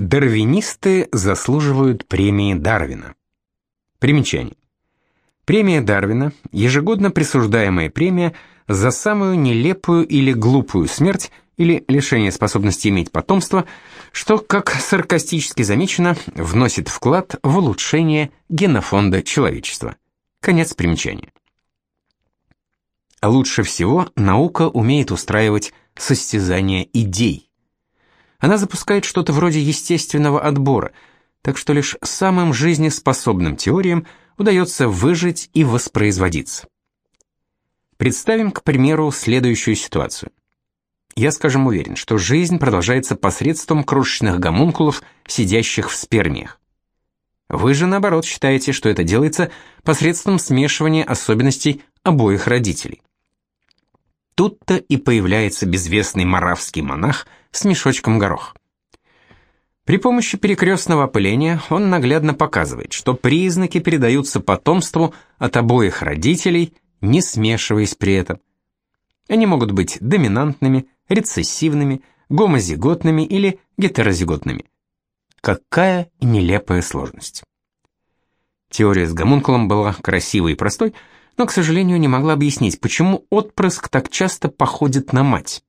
Дарвинисты заслуживают премии Дарвина. Примечание. Премия Дарвина – ежегодно присуждаемая премия за самую нелепую или глупую смерть или лишение способности иметь потомство, что, как саркастически замечено, вносит вклад в улучшение генофонда человечества. Конец примечания. Лучше всего наука умеет устраивать состязания идей. Она запускает что-то вроде естественного отбора, так что лишь самым жизнеспособным теориям удается выжить и воспроизводиться. Представим, к примеру, следующую ситуацию. Я, скажем, уверен, что жизнь продолжается посредством крошечных гомункулов, сидящих в спермиях. Вы же, наоборот, считаете, что это делается посредством смешивания особенностей обоих родителей. Тут-то и появляется безвестный маравский монах с мешочком горох. При помощи перекрестного опыления он наглядно показывает, что признаки передаются потомству от обоих родителей, не смешиваясь при этом. Они могут быть доминантными, рецессивными, гомозиготными или гетерозиготными. Какая нелепая сложность. Теория с гомункулом была красивой и простой, но, к сожалению, не могла объяснить, почему отпрыск так часто походит на мать.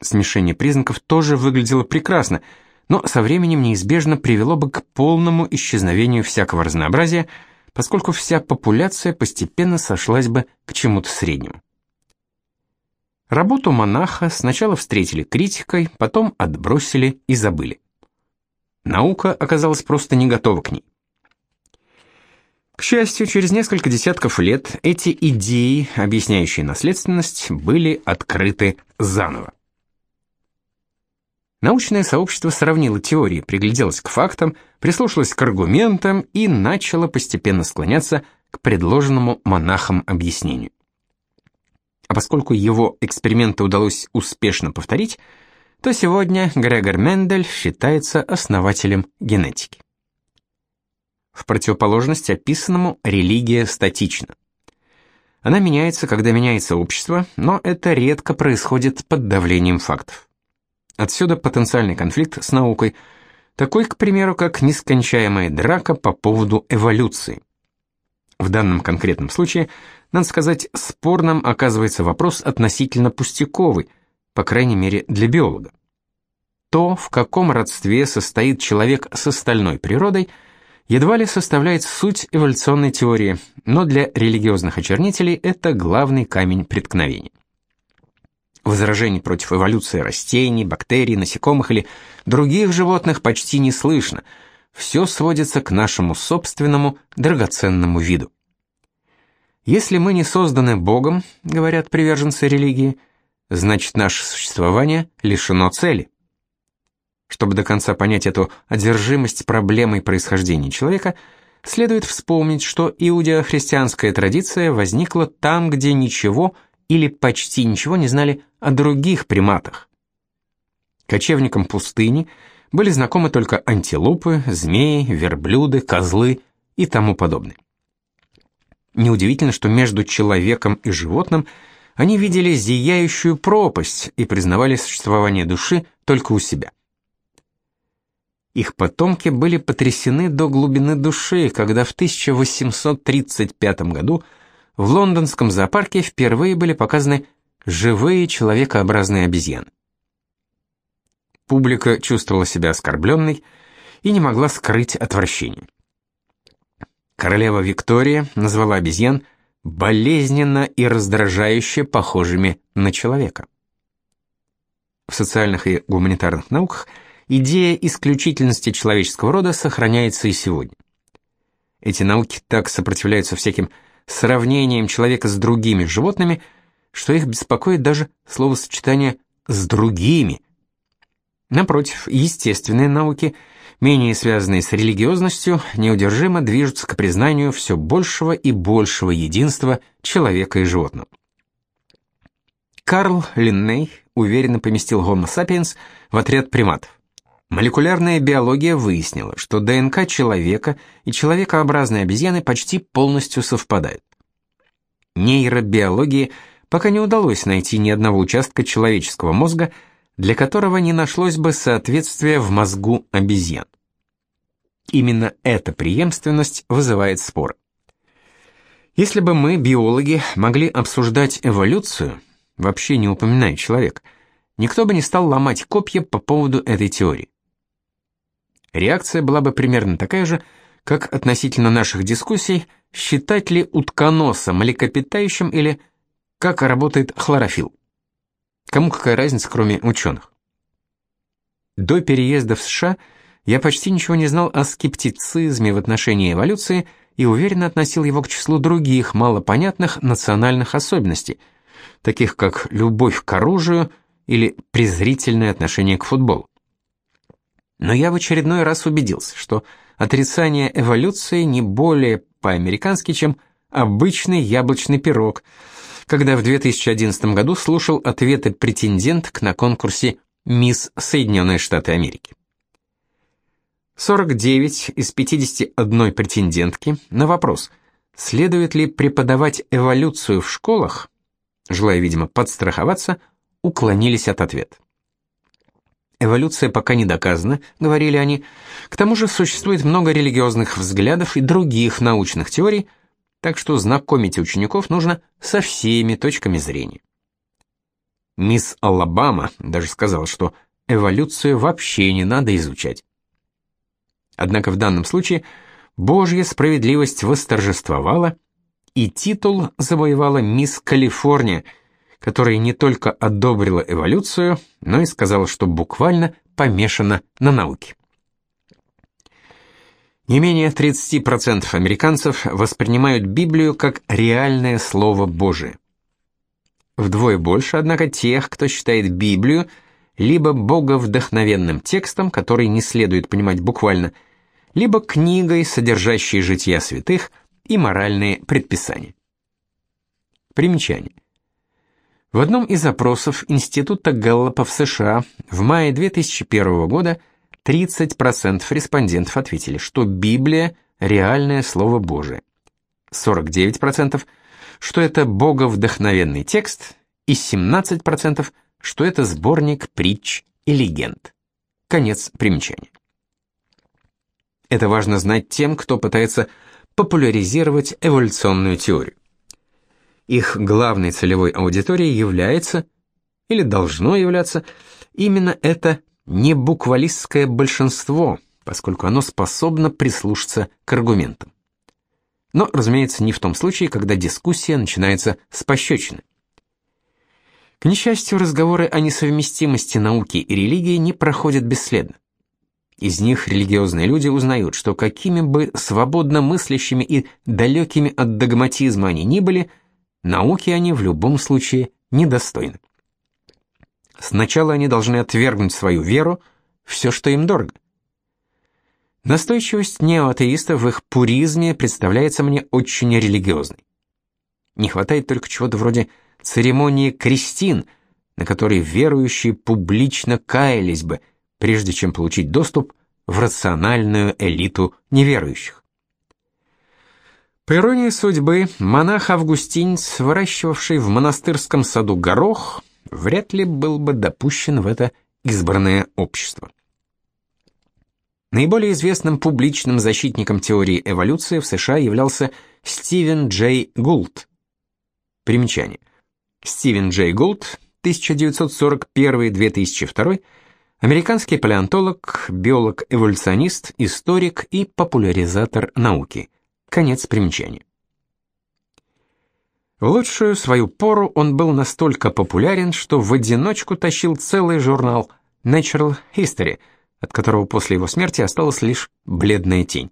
Смешение признаков тоже выглядело прекрасно, но со временем неизбежно привело бы к полному исчезновению всякого разнообразия, поскольку вся популяция постепенно сошлась бы к чему-то среднему. Работу монаха сначала встретили критикой, потом отбросили и забыли. Наука оказалась просто не готова к ней. К счастью, через несколько десятков лет эти идеи, объясняющие наследственность, были открыты заново. Научное сообщество сравнило теории, пригляделось к фактам, прислушалось к аргументам и начало постепенно склоняться к предложенному монахам объяснению. А поскольку его эксперименты удалось успешно повторить, то сегодня Грегор Мендель считается основателем генетики. В противоположность описанному, религия статична. Она меняется, когда меняется общество, но это редко происходит под давлением фактов. Отсюда потенциальный конфликт с наукой, такой, к примеру, как нескончаемая драка по поводу эволюции. В данном конкретном случае, надо сказать, спорным оказывается вопрос относительно пустяковый, по крайней мере для биолога. То, в каком родстве состоит человек с остальной природой – едва ли составляет суть эволюционной теории, но для религиозных очернителей это главный камень преткновения. Возражений против эволюции растений, бактерий, насекомых или других животных почти не слышно. Все сводится к нашему собственному драгоценному виду. Если мы не созданы Богом, говорят приверженцы религии, значит наше существование лишено цели. Чтобы до конца понять эту одержимость проблемой происхождения человека, следует вспомнить, что иудео-христианская традиция возникла там, где ничего или почти ничего не знали о других приматах. Кочевникам пустыни были знакомы только антилопы, змеи, верблюды, козлы и тому подобное. Неудивительно, что между человеком и животным они видели зияющую пропасть и признавали существование души только у себя. Их потомки были потрясены до глубины души, когда в 1835 году в лондонском зоопарке впервые были показаны живые человекообразные обезьяны. Публика чувствовала себя оскорбленной и не могла скрыть отвращение. Королева Виктория назвала обезьян болезненно и раздражающе похожими на человека. В социальных и гуманитарных науках – идея исключительности человеческого рода сохраняется и сегодня. Эти науки так сопротивляются всяким сравнениям человека с другими животными, что их беспокоит даже словосочетание «с другими». Напротив, естественные науки, менее связанные с религиозностью, неудержимо движутся к признанию все большего и большего единства человека и животного. Карл Линней уверенно поместил Homo sapiens в отряд приматов. Молекулярная биология выяснила, что ДНК человека и человекообразной обезьяны почти полностью совпадают. Нейробиологии пока не удалось найти ни одного участка человеческого мозга, для которого не нашлось бы соответствия в мозгу обезьян. Именно эта преемственность вызывает спор. Если бы мы, биологи, могли обсуждать эволюцию, вообще не упоминая человек, никто бы не стал ломать копья по поводу этой теории. Реакция была бы примерно такая же, как относительно наших дискуссий, считать ли утконоса млекопитающим или как работает хлорофилл. Кому какая разница, кроме ученых? До переезда в США я почти ничего не знал о скептицизме в отношении эволюции и уверенно относил его к числу других малопонятных национальных особенностей, таких как любовь к оружию или презрительное отношение к футболу. Но я в очередной раз убедился, что отрицание эволюции не более по-американски, чем обычный яблочный пирог, когда в 2011 году слушал ответы претенденток на конкурсе «Мисс Соединенные Штаты Америки». 49 из 51 претендентки на вопрос, следует ли преподавать эволюцию в школах, желая, видимо, подстраховаться, уклонились от ответа. Эволюция пока не доказана, говорили они. К тому же существует много религиозных взглядов и других научных теорий, так что знакомить учеников нужно со всеми точками зрения. Мисс Алабама даже сказала, что эволюцию вообще не надо изучать. Однако в данном случае Божья справедливость восторжествовала, и титул завоевала мисс Калифорния, которая не только одобрила эволюцию, но и сказала, что буквально помешана на науке. Не менее 30% американцев воспринимают Библию как реальное слово Божие. Вдвое больше, однако, тех, кто считает Библию либо боговдохновенным текстом, который не следует понимать буквально, либо книгой, содержащей жития святых и моральные предписания. Примечание. В одном из опросов Института Галлопа в США в мае 2001 года 30% респондентов ответили, что Библия – реальное Слово Божие. 49% что это боговдохновенный текст, и 17% что это сборник притч и легенд. Конец примечания. Это важно знать тем, кто пытается популяризировать эволюционную теорию. Их главной целевой аудиторией является, или должно являться, именно это небуквалистское большинство, поскольку оно способно прислушаться к аргументам. Но, разумеется, не в том случае, когда дискуссия начинается с пощечины. К несчастью, разговоры о несовместимости науки и религии не проходят бесследно. Из них религиозные люди узнают, что какими бы свободно мыслящими и далекими от догматизма они ни были, науки они в любом случае недостойны. Сначала они должны отвергнуть свою веру, все, что им дорого. Настойчивость неоатеистов в их пуризме представляется мне очень религиозной. Не хватает только чего-то вроде церемонии крестин, на которой верующие публично каялись бы – прежде чем получить доступ в рациональную элиту неверующих. По иронии судьбы, монах-августинец, выращивавший в монастырском саду горох, вряд ли был бы допущен в это избранное общество. Наиболее известным публичным защитником теории эволюции в США являлся Стивен Джей Гулт. Примечание. Стивен Джей Гулт, 1941-2002, Американский палеонтолог, биолог-эволюционист, историк и популяризатор науки. Конец примечания. В лучшую свою пору он был настолько популярен, что в одиночку тащил целый журнал Natural History, от которого после его смерти осталась лишь бледная тень.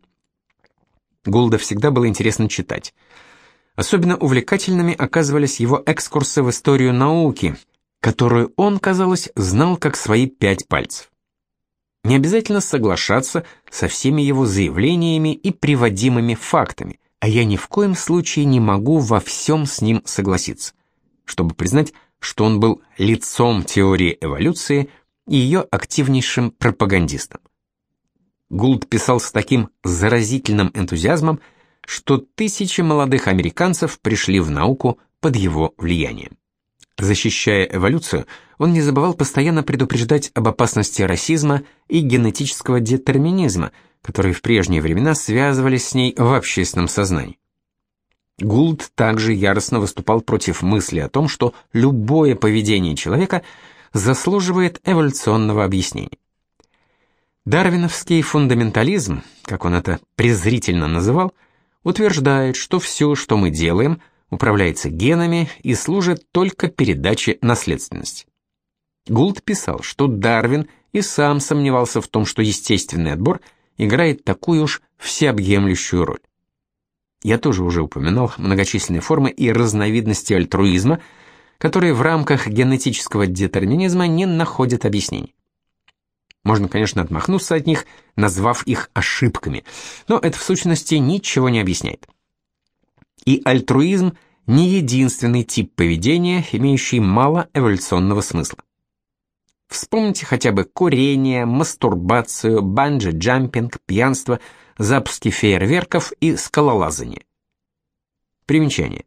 Гулда всегда было интересно читать. Особенно увлекательными оказывались его экскурсы в историю науки, которую он, казалось, знал как свои пять пальцев. Не обязательно соглашаться со всеми его заявлениями и приводимыми фактами, а я ни в коем случае не могу во всем с ним согласиться, чтобы признать, что он был лицом теории эволюции и ее активнейшим пропагандистом. Гулд писал с таким заразительным энтузиазмом, что тысячи молодых американцев пришли в науку под его влиянием. Защищая эволюцию, он не забывал постоянно предупреждать об опасности расизма и генетического детерминизма, которые в прежние времена связывались с ней в общественном сознании. Гулд также яростно выступал против мысли о том, что любое поведение человека заслуживает эволюционного объяснения. Дарвиновский фундаментализм, как он это презрительно называл, утверждает, что все, что мы делаем, управляется генами и служит только передаче наследственности. Гулд писал, что Дарвин и сам сомневался в том, что естественный отбор играет такую уж всеобъемлющую роль. Я тоже уже упоминал многочисленные формы и разновидности альтруизма, которые в рамках генетического детерминизма не находят объяснений. Можно, конечно, отмахнуться от них, назвав их ошибками, но это в сущности ничего не объясняет. И альтруизм не единственный тип поведения, имеющий мало эволюционного смысла. Вспомните хотя бы курение, мастурбацию, банджи-джампинг, пьянство, запуски фейерверков и скалолазание. Примечание.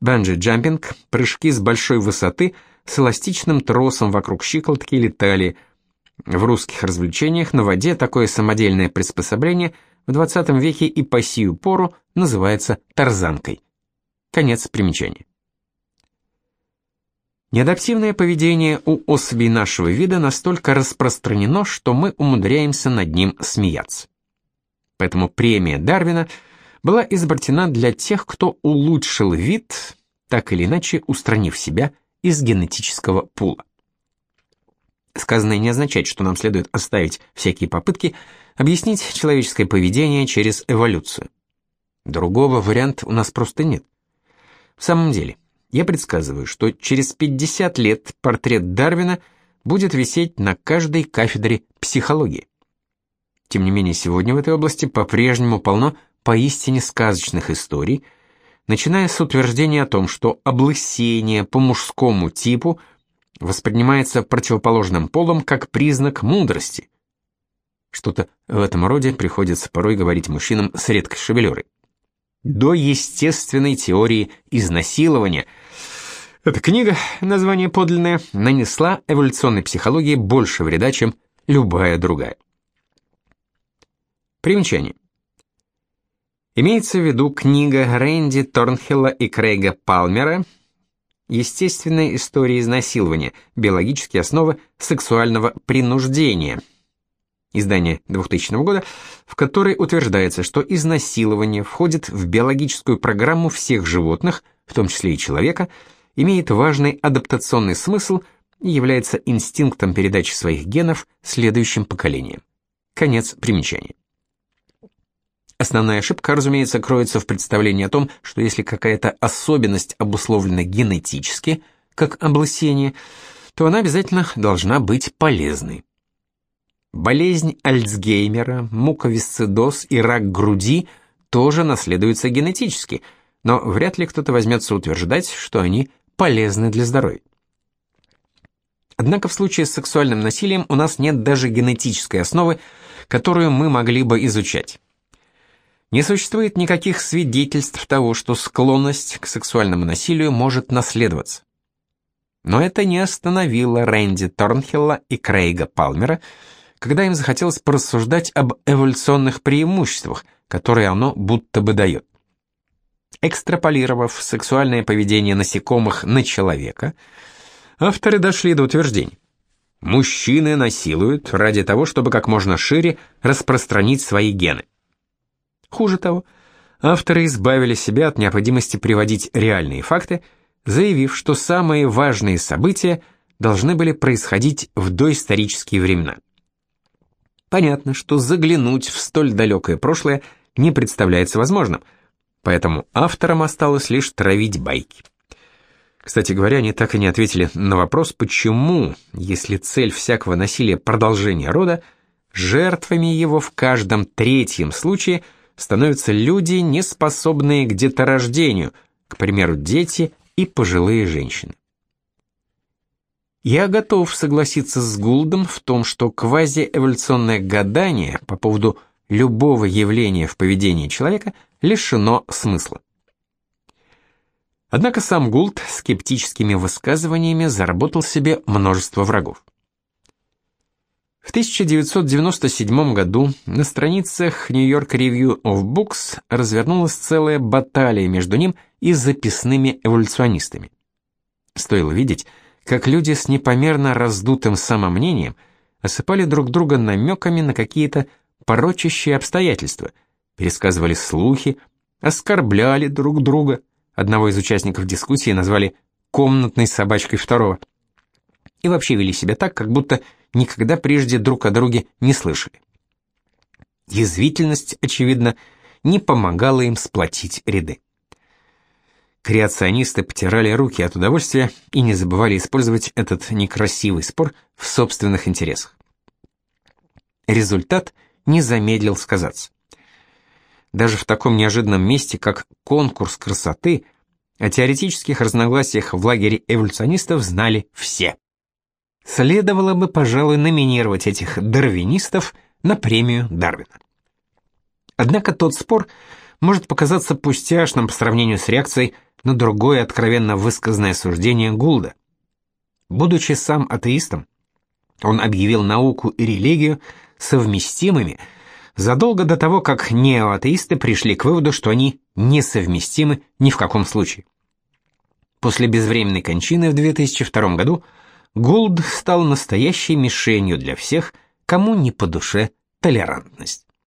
Банджи-джампинг – прыжки с большой высоты с эластичным тросом вокруг щиколотки или талии – в русских развлечениях на воде такое самодельное приспособление в 20 веке и по сию пору называется тарзанкой. Конец примечания. Неадаптивное поведение у особей нашего вида настолько распространено, что мы умудряемся над ним смеяться. Поэтому премия Дарвина была изобретена для тех, кто улучшил вид, так или иначе устранив себя из генетического пула. Сказанное не означает, что нам следует оставить всякие попытки объяснить человеческое поведение через эволюцию. Другого варианта у нас просто нет. В самом деле, я предсказываю, что через 50 лет портрет Дарвина будет висеть на каждой кафедре психологии. Тем не менее, сегодня в этой области по-прежнему полно поистине сказочных историй, начиная с утверждения о том, что облысение по мужскому типу – воспринимается противоположным полом как признак мудрости. Что-то в этом роде приходится порой говорить мужчинам с редкой шевелюрой. До естественной теории изнасилования. Эта книга, название подлинное, нанесла эволюционной психологии больше вреда, чем любая другая. Примечание. Имеется в виду книга Рэнди Торнхилла и Крейга Палмера Естественная история изнасилования. Биологические основы сексуального принуждения. Издание 2000 года, в которой утверждается, что изнасилование входит в биологическую программу всех животных, в том числе и человека, имеет важный адаптационный смысл и является инстинктом передачи своих генов следующим поколениям. Конец примечания. Основная ошибка, разумеется, кроется в представлении о том, что если какая-то особенность обусловлена генетически, как облысение, то она обязательно должна быть полезной. Болезнь Альцгеймера, муковисцидоз и рак груди тоже наследуются генетически, но вряд ли кто-то возьмется утверждать, что они полезны для здоровья. Однако в случае с сексуальным насилием у нас нет даже генетической основы, которую мы могли бы изучать. Не существует никаких свидетельств того, что склонность к сексуальному насилию может наследоваться. Но это не остановило Рэнди Торнхилла и Крейга Палмера, когда им захотелось порассуждать об эволюционных преимуществах, которые оно будто бы дает. Экстраполировав сексуальное поведение насекомых на человека, авторы дошли до утверждений. Мужчины насилуют ради того, чтобы как можно шире распространить свои гены. Хуже того, авторы избавили себя от необходимости приводить реальные факты, заявив, что самые важные события должны были происходить в доисторические времена. Понятно, что заглянуть в столь далекое прошлое не представляется возможным, поэтому авторам осталось лишь травить байки. Кстати говоря, они так и не ответили на вопрос, почему, если цель всякого насилия продолжение рода, жертвами его в каждом третьем случае – становятся люди, не способные к деторождению, к примеру, дети и пожилые женщины. Я готов согласиться с Гулдом в том, что квазиэволюционное гадание по поводу любого явления в поведении человека лишено смысла. Однако сам Гулд скептическими высказываниями заработал себе множество врагов. В 1997 году на страницах New York Review of Books развернулась целая баталия между ним и записными эволюционистами. Стоило видеть, как люди с непомерно раздутым самомнением осыпали друг друга намеками на какие-то порочащие обстоятельства, пересказывали слухи, оскорбляли друг друга. Одного из участников дискуссии назвали «комнатной собачкой второго» и вообще вели себя так, как будто никогда прежде друг о друге не слышали. Язвительность, очевидно, не помогала им сплотить ряды. Креационисты потирали руки от удовольствия и не забывали использовать этот некрасивый спор в собственных интересах. Результат не замедлил сказаться. Даже в таком неожиданном месте, как конкурс красоты, о теоретических разногласиях в лагере эволюционистов знали все. Следовало бы, пожалуй, номинировать этих дарвинистов на премию Дарвина. Однако тот спор может показаться пустяшным по сравнению с реакцией на другое откровенно высказанное суждение Гулда. Будучи сам атеистом, он объявил науку и религию совместимыми задолго до того, как неоатеисты пришли к выводу, что они несовместимы ни в каком случае. После безвременной кончины в 2002 году Гулд стал настоящей мишенью для всех, кому не по душе толерантность.